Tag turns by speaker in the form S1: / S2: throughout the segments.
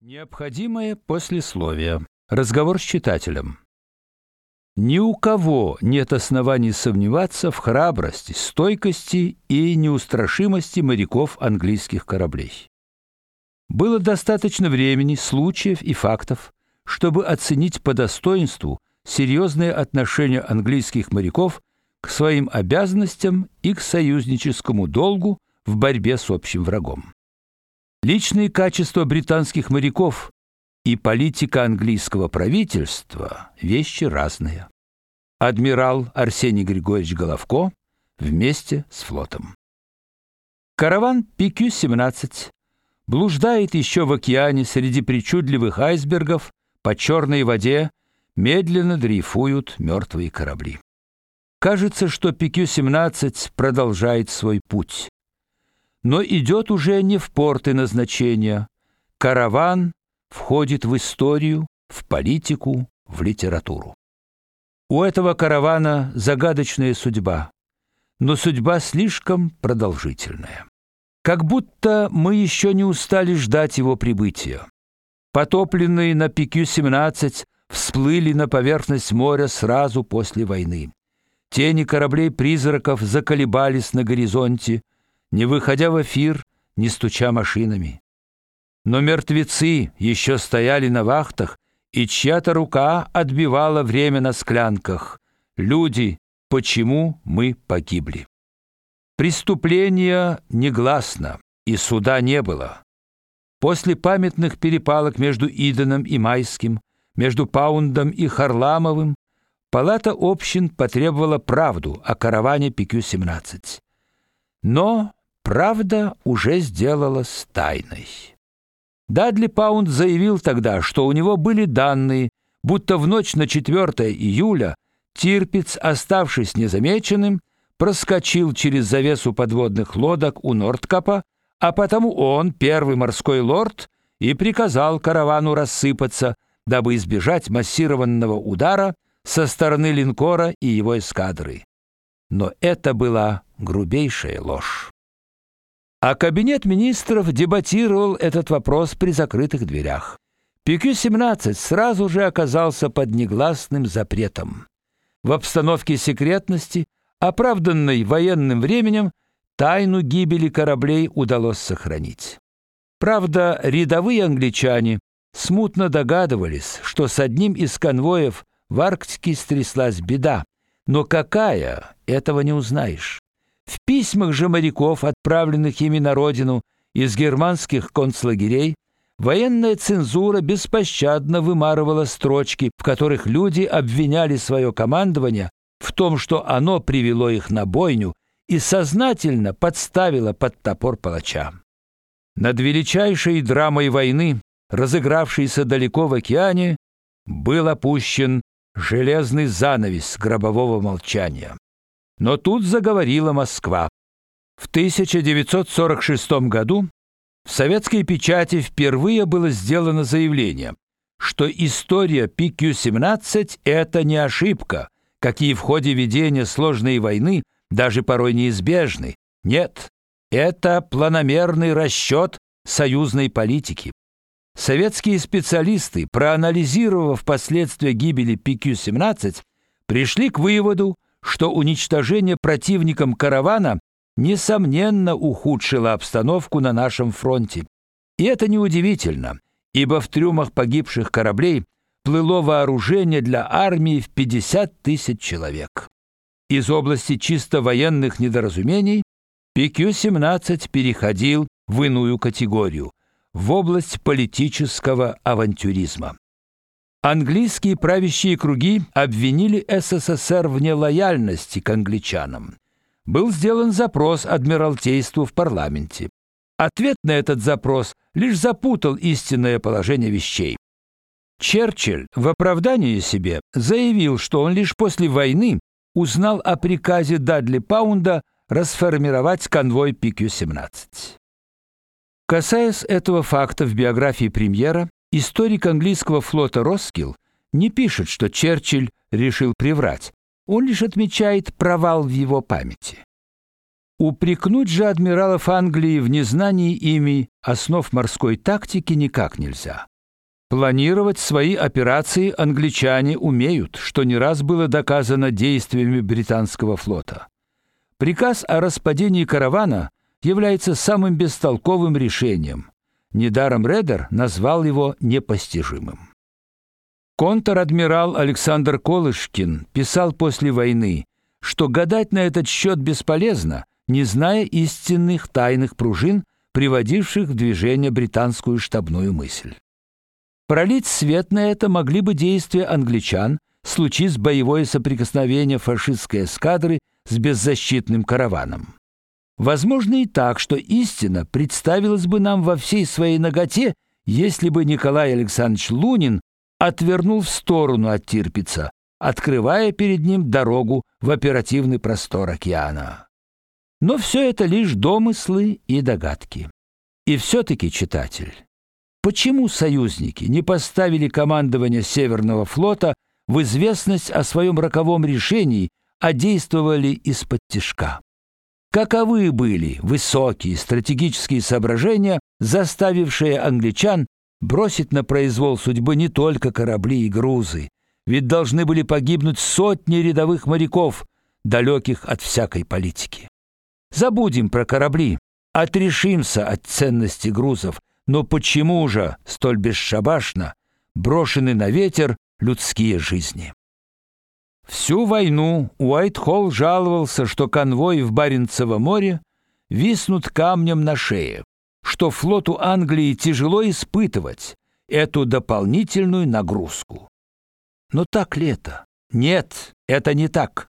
S1: Необходимое послесловие. Разговор с читателем. Ни у кого нет оснований сомневаться в храбрости, стойкости и неустрашимости моряков английских кораблей. Было достаточно времени, случаев и фактов, чтобы оценить по достоинству серьезное отношение английских моряков к своим обязанностям и к союзническому долгу в борьбе с общим врагом. Личные качества британских моряков и политика английского правительства вещи разные. Адмирал Арсений Григорьевич Головко вместе с флотом. Караван PQ-17 блуждает еще в океане среди причудливых айсбергов, по черной воде медленно дрейфуют мертвые корабли. Кажется, что PQ-17 продолжает свой путь но идет уже не в порты назначения. Караван входит в историю, в политику, в литературу. У этого каравана загадочная судьба, но судьба слишком продолжительная. Как будто мы еще не устали ждать его прибытия. Потопленные на ПК-17 всплыли на поверхность моря сразу после войны. Тени кораблей-призраков заколебались на горизонте, не выходя в эфир, не стуча машинами. Но мертвецы еще стояли на вахтах, и чья-то рука отбивала время на склянках. Люди, почему мы погибли? Преступление негласно, и суда не было. После памятных перепалок между Иденом и Майским, между Паундом и Харламовым, палата общин потребовала правду о караване ПК-17. Но правда уже сделалась тайной. Дадли Паунд заявил тогда, что у него были данные, будто в ночь на 4 июля Тирпиц, оставшись незамеченным, проскочил через завесу подводных лодок у Нордкапа, а потому он, первый морской лорд, и приказал каравану рассыпаться, дабы избежать массированного удара со стороны линкора и его эскадры. Но это была грубейшая ложь. А кабинет министров дебатировал этот вопрос при закрытых дверях. ПК-17 сразу же оказался под негласным запретом. В обстановке секретности, оправданной военным временем, тайну гибели кораблей удалось сохранить. Правда, рядовые англичане смутно догадывались, что с одним из конвоев в Арктике стряслась беда, но какая, этого не узнаешь. В письмах же моряков, отправленных ими на родину из германских концлагерей, военная цензура беспощадно вымарывала строчки, в которых люди обвиняли свое командование в том, что оно привело их на бойню и сознательно подставило под топор палача. Над величайшей драмой войны, разыгравшейся далеко в океане, был опущен железный занавес гробового молчания. Но тут заговорила Москва. В 1946 году в советской печати впервые было сделано заявление, что история PQ-17 это не ошибка, какие в ходе ведения сложной войны даже порой неизбежны. Нет, это планомерный расчет союзной политики. Советские специалисты, проанализировав последствия гибели PQ-17, пришли к выводу, что уничтожение противником каравана несомненно ухудшило обстановку на нашем фронте. И это неудивительно, ибо в трюмах погибших кораблей плыло вооружение для армии в 50 тысяч человек. Из области чисто военных недоразумений ПК-17 переходил в иную категорию в область политического авантюризма. Английские правящие круги обвинили СССР в нелояльности к англичанам. Был сделан запрос адмиралтейству в парламенте. Ответ на этот запрос лишь запутал истинное положение вещей. Черчилль в оправдании себе заявил, что он лишь после войны узнал о приказе Дадли Паунда расформировать конвой ПК-17. Касаясь этого факта в биографии премьера, Историк английского флота Роскилл не пишет, что Черчилль решил приврать. Он лишь отмечает провал в его памяти. Упрекнуть же адмиралов Англии в незнании ими основ морской тактики никак нельзя. Планировать свои операции англичане умеют, что не раз было доказано действиями британского флота. Приказ о распадении каравана является самым бестолковым решением. Недаром Редер назвал его непостижимым. Контр-адмирал Александр Колышкин писал после войны, что гадать на этот счет бесполезно, не зная истинных тайных пружин, приводивших в движение британскую штабную мысль. Пролить свет на это могли бы действия англичан, случись боевое соприкосновение фашистской эскадры с беззащитным караваном. Возможно и так, что истина представилась бы нам во всей своей наготе, если бы Николай Александрович Лунин отвернул в сторону от Тирпица, открывая перед ним дорогу в оперативный простор океана. Но все это лишь домыслы и догадки. И все таки читатель, почему союзники не поставили командование Северного флота в известность о своем роковом решении, а действовали из-под тишка? Каковы были высокие стратегические соображения, заставившие англичан бросить на произвол судьбы не только корабли и грузы, ведь должны были погибнуть сотни рядовых моряков, далеких от всякой политики. Забудем про корабли, отрешимся от ценности грузов, но почему же столь бесшабашно брошены на ветер людские жизни? Всю войну Уайтхолл жаловался, что конвои в Баренцево море виснут камнем на шее, что флоту Англии тяжело испытывать эту дополнительную нагрузку. Но так ли это? Нет, это не так.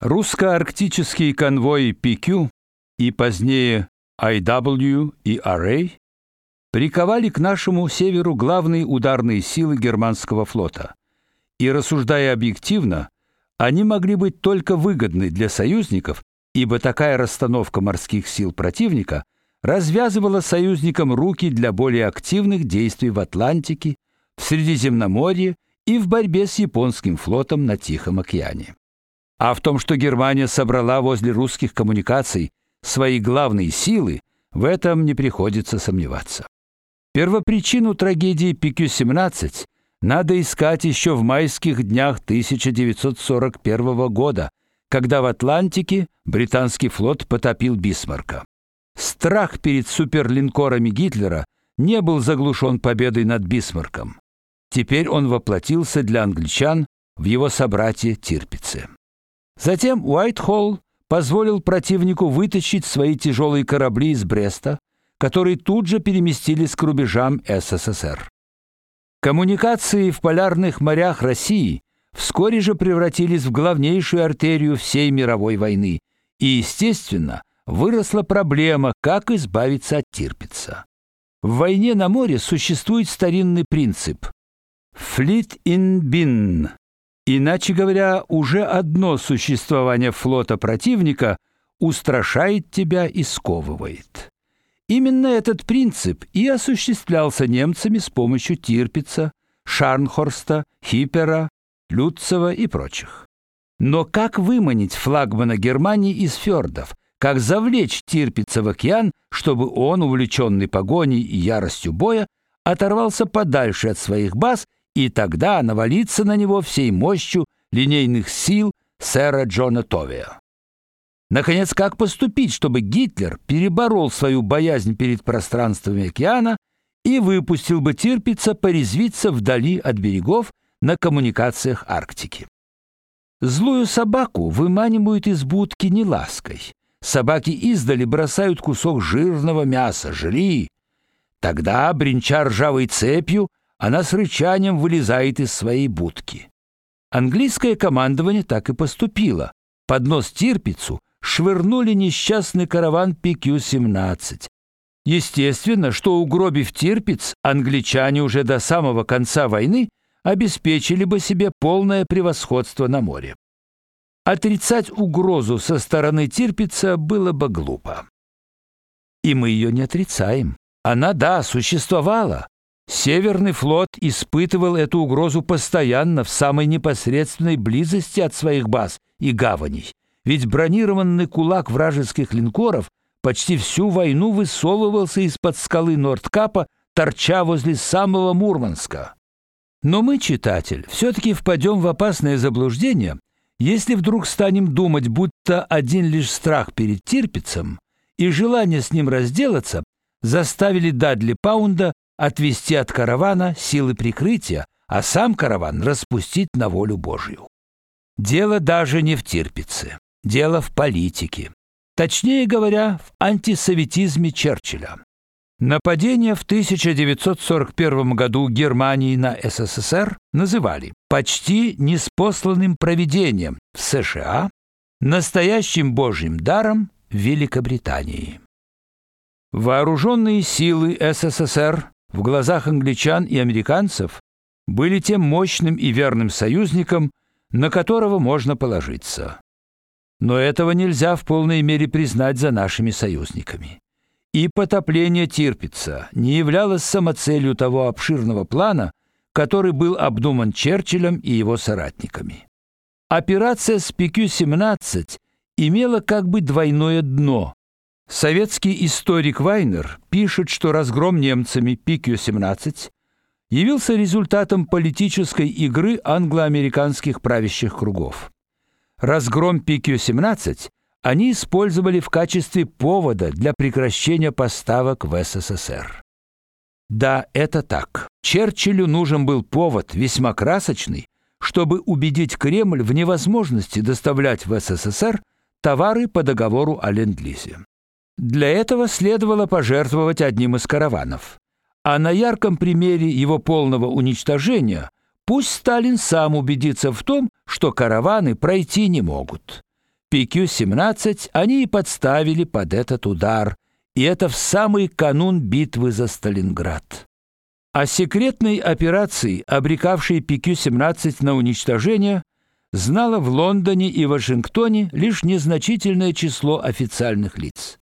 S1: Русско-арктические конвои PQ и позднее IW и RA приковали к нашему северу главные ударные силы германского флота. И рассуждая объективно, они могли быть только выгодны для союзников, ибо такая расстановка морских сил противника развязывала союзникам руки для более активных действий в Атлантике, в Средиземноморье и в борьбе с японским флотом на Тихом океане. А в том, что Германия собрала возле русских коммуникаций свои главные силы, в этом не приходится сомневаться. Первопричину трагедии ПК-17 надо искать еще в майских днях 1941 года, когда в Атлантике британский флот потопил Бисмарка. Страх перед суперлинкорами Гитлера не был заглушен победой над Бисмарком. Теперь он воплотился для англичан в его собрате Тирпице. Затем Уайтхолл позволил противнику вытащить свои тяжелые корабли из Бреста, которые тут же переместились к рубежам СССР. Коммуникации в полярных морях России вскоре же превратились в главнейшую артерию всей мировой войны, и, естественно, выросла проблема, как избавиться от Тирпица. В войне на море существует старинный принцип «fleet in bin», Иначе говоря, уже одно существование флота противника устрашает тебя и сковывает. Именно этот принцип и осуществлялся немцами с помощью Тирпица, Шарнхорста, Хиппера, Люцева и прочих. Но как выманить флагмана Германии из фьордов? Как завлечь Тирпица в океан, чтобы он, увлеченный погоней и яростью боя, оторвался подальше от своих баз и тогда навалиться на него всей мощью линейных сил сэра Джона Товия. Наконец, как поступить, чтобы Гитлер переборол свою боязнь перед пространствами океана и выпустил бы Тирпица порезвиться вдали от берегов на коммуникациях Арктики? Злую собаку выманивают из будки не лаской. Собаки издали бросают кусок жирного мяса, жри. Тогда, бренча ржавой цепью, она с рычанием вылезает из своей будки. Английское командование так и поступило. Под нос Тирпицу швырнули несчастный караван ПК-17. Естественно, что угробив Тирпиц, англичане уже до самого конца войны обеспечили бы себе полное превосходство на море. Отрицать угрозу со стороны Тирпица было бы глупо. И мы ее не отрицаем. Она да существовала, Северный флот испытывал эту угрозу постоянно в самой непосредственной близости от своих баз и гаваней, ведь бронированный кулак вражеских линкоров почти всю войну высовывался из-под скалы Нордкапа, торча возле самого Мурманска. Но мы, читатель, все таки впадем в опасное заблуждение, если вдруг станем думать, будто один лишь страх перед Тирпицем и желание с ним разделаться заставили Дадли Паунда отвести от каравана силы прикрытия, а сам караван распустить на волю Божью. Дело даже не в Тирпице, дело в политике. Точнее говоря, в антисоветизме Черчилля. Нападение в 1941 году Германии на СССР называли почти неспосланным провидением в США, настоящим божьим даром в Великобритании. Вооруженные силы СССР в глазах англичан и американцев были тем мощным и верным союзником, на которого можно положиться. Но этого нельзя в полной мере признать за нашими союзниками. И потопление Тирпица не являлось самоцелью того обширного плана, который был обдуман Черчиллем и его соратниками. Операция с ПК-17 имела как бы двойное дно. Советский историк Вайнер пишет, что разгром немцами ПК-17 явился результатом политической игры англо-американских правящих кругов. Разгром ПК-17 они использовали в качестве повода для прекращения поставок в СССР. Да, это так. Черчиллю нужен был повод весьма красочный, чтобы убедить Кремль в невозможности доставлять в СССР товары по договору о ленд-лизе. Для этого следовало пожертвовать одним из караванов. А на ярком примере его полного уничтожения пусть Сталин сам убедится в том, что караваны пройти не могут. ПК-17 они и подставили под этот удар, и это в самый канун битвы за Сталинград. О секретной операции, обрекавшей ПК-17 на уничтожение, знало в Лондоне и Вашингтоне лишь незначительное число официальных лиц.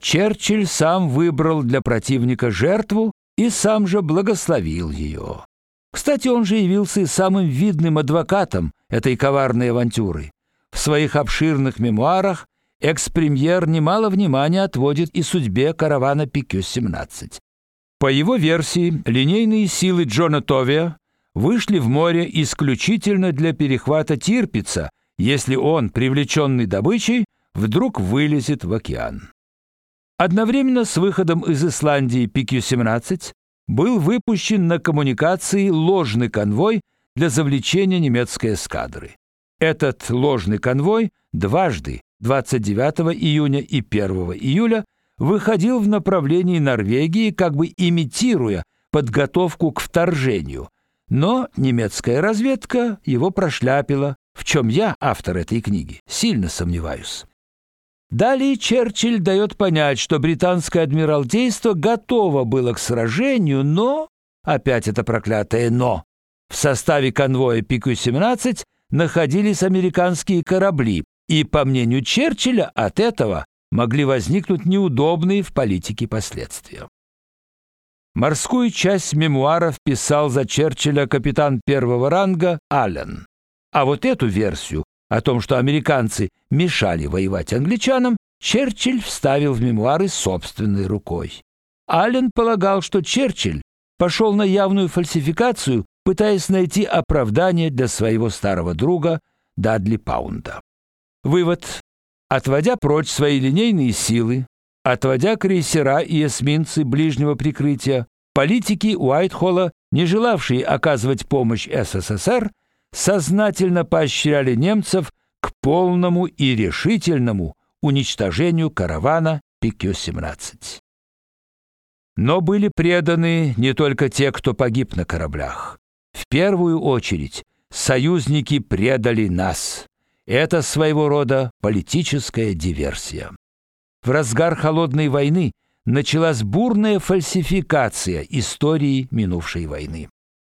S1: Черчилль сам выбрал для противника жертву и сам же благословил ее. Кстати, он же явился и самым видным адвокатом этой коварной авантюры. В своих обширных мемуарах экс-премьер немало внимания отводит и судьбе каравана ПК-17. По его версии, линейные силы Джона Товия вышли в море исключительно для перехвата Тирпица, если он, привлеченный добычей, вдруг вылезет в океан. Одновременно с выходом из Исландии ПК-17 был выпущен на коммуникации ложный конвой для завлечения немецкой эскадры. Этот ложный конвой дважды, 29 июня и 1 июля, выходил в направлении Норвегии, как бы имитируя подготовку к вторжению. Но немецкая разведка его прошляпила, в чем я, автор этой книги, сильно сомневаюсь. Далее Черчилль дает понять, что британское адмиралтейство готово было к сражению, но опять это проклятое но. В составе конвоя ПК-17 находились американские корабли, и, по мнению Черчилля, от этого могли возникнуть неудобные в политике последствия. Морскую часть мемуаров писал за Черчилля капитан первого ранга Аллен. А вот эту версию о том, что американцы мешали воевать англичанам, Черчилль вставил в мемуары собственной рукой. Аллен полагал, что Черчилль пошел на явную фальсификацию пытаясь найти оправдание для своего старого друга Дадли Паунда. Вывод: отводя прочь свои линейные силы, отводя крейсера и эсминцы ближнего прикрытия, политики Уайтхолла, не желавшие оказывать помощь СССР, сознательно поощряли немцев к полному и решительному уничтожению каравана ПК-17. Но были преданы не только те, кто погиб на кораблях. В первую очередь, союзники предали нас. Это своего рода политическая диверсия. В разгар холодной войны началась бурная фальсификация истории минувшей войны.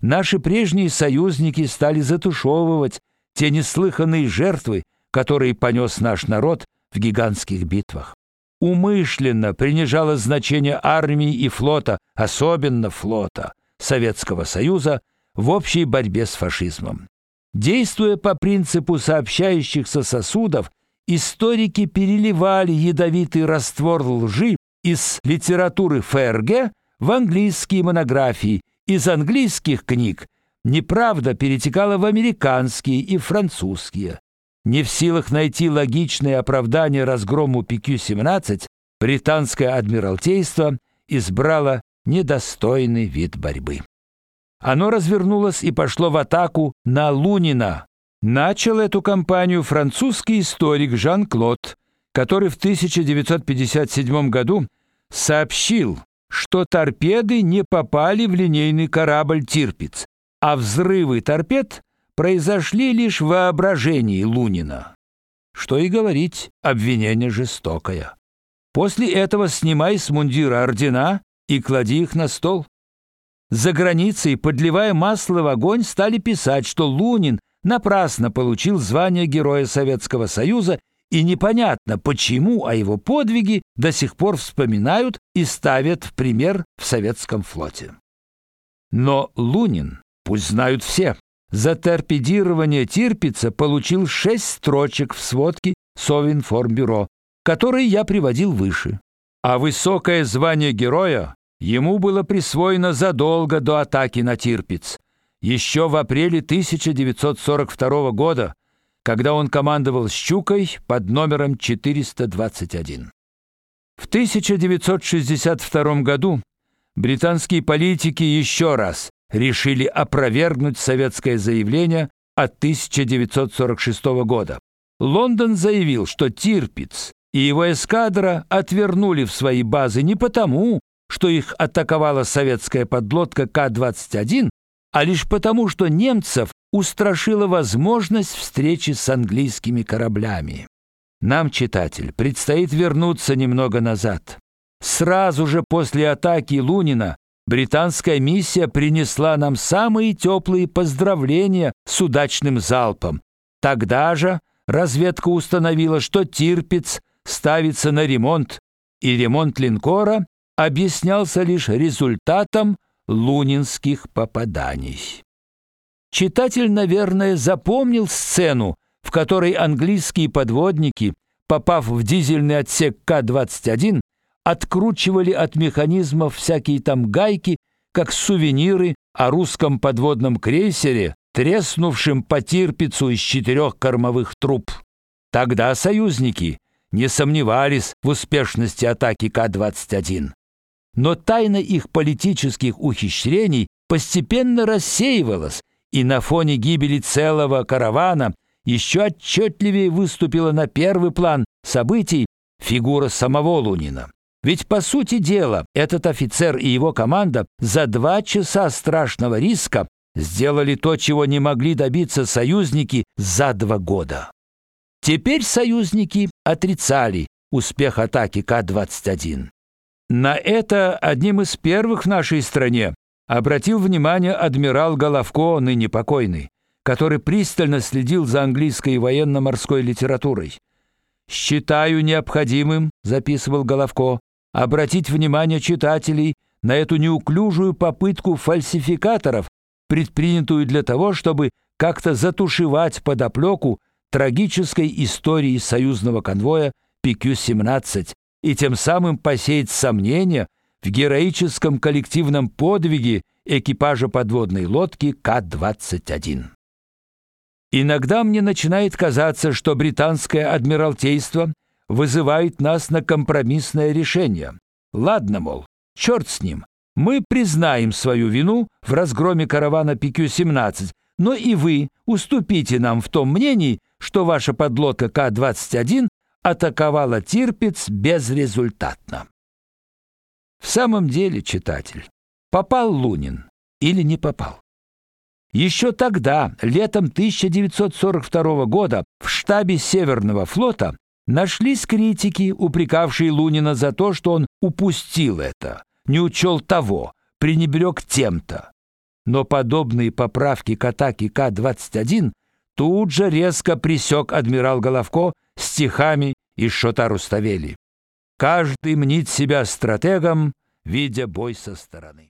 S1: Наши прежние союзники стали затушевывать те неслыханные жертвы, которые понес наш народ в гигантских битвах. Умышленно принижалось значение армии и флота, особенно флота Советского Союза в общей борьбе с фашизмом. Действуя по принципу сообщающихся сосудов историки переливали ядовитый раствор лжи из литературы ФРГ в английские монографии, из английских книг неправда перетекала в американские и французские. Не в силах найти логичное оправдание разгрому ПК-17, британское адмиралтейство избрало недостойный вид борьбы. Оно развернулось и пошло в атаку на Лунина. Начал эту кампанию французский историк Жан-Клод, который в 1957 году сообщил, что торпеды не попали в линейный корабль Тирпиц, а взрывы торпед произошли лишь в воображении Лунина. Что и говорить, обвинение жестокое. После этого снимай с мундира ордена и клади их на стол. За границей, подливая масло в огонь, стали писать, что Лунин напрасно получил звание Героя Советского Союза, и непонятно, почему о его подвиге до сих пор вспоминают и ставят в пример в советском флоте. Но Лунин, пусть знают все, за торпедирование Тирпица получил шесть строчек в сводке Совинформбюро, которые я приводил выше. А высокое звание героя ему было присвоено задолго до атаки на Тирпиц, еще в апреле 1942 года, когда он командовал Щукой под номером 421. В 1962 году британские политики еще раз решили опровергнуть советское заявление от 1946 года. Лондон заявил, что Тирпиц и его эскадра отвернули в свои базы не потому, что их атаковала советская подлодка К-21, а лишь потому, что немцев устрашила возможность встречи с английскими кораблями. Нам, читатель, предстоит вернуться немного назад. Сразу же после атаки Лунина британская миссия принесла нам самые теплые поздравления с удачным залпом. Тогда же разведка установила, что Тирпиц ставится на ремонт, и ремонт линкора объяснялся лишь результатом лунинских попаданий. Читатель, наверное, запомнил сцену, в которой английские подводники, попав в дизельный отсек К-21, откручивали от механизмов всякие там гайки, как сувениры о русском подводном крейсере, треснувшем по Тирпицу из четырех кормовых труб. Тогда союзники не сомневались в успешности атаки К-21. Но тайна их политических ухищрений постепенно рассеивалась, и на фоне гибели целого каравана еще отчетливее выступила на первый план событий фигура самого Лунина. Ведь по сути дела, этот офицер и его команда за два часа страшного риска сделали то, чего не могли добиться союзники за два года. Теперь союзники отрицали успех атаки К-21. На это одним из первых в нашей стране обратил внимание адмирал Головко, ныне покойный, который пристально следил за английской военно-морской литературой. «Считаю необходимым», — записывал Головко, обратить внимание читателей на эту неуклюжую попытку фальсификаторов, предпринятую для того, чтобы как-то затушевать подоплеку трагической истории союзного конвоя ПК-17 и тем самым посеять сомнения в героическом коллективном подвиге экипажа подводной лодки К-21. Иногда мне начинает казаться, что британское адмиралтейство вызывает нас на компромиссное решение. Ладно, мол, черт с ним. Мы признаем свою вину в разгроме каравана ПК-17, но и вы уступите нам в том мнении, что ваша подлодка К-21 атаковала Тирпиц безрезультатно. В самом деле, читатель, попал Лунин или не попал? Еще тогда, летом 1942 года, в штабе Северного флота Нашлись критики, упрекавшие Лунина за то, что он упустил это, не учел того, пренебрег тем-то. Но подобные поправки к атаке К-21 тут же резко пресек адмирал Головко стихами из Шота Руставели. Каждый мнит себя стратегом, видя бой со стороны.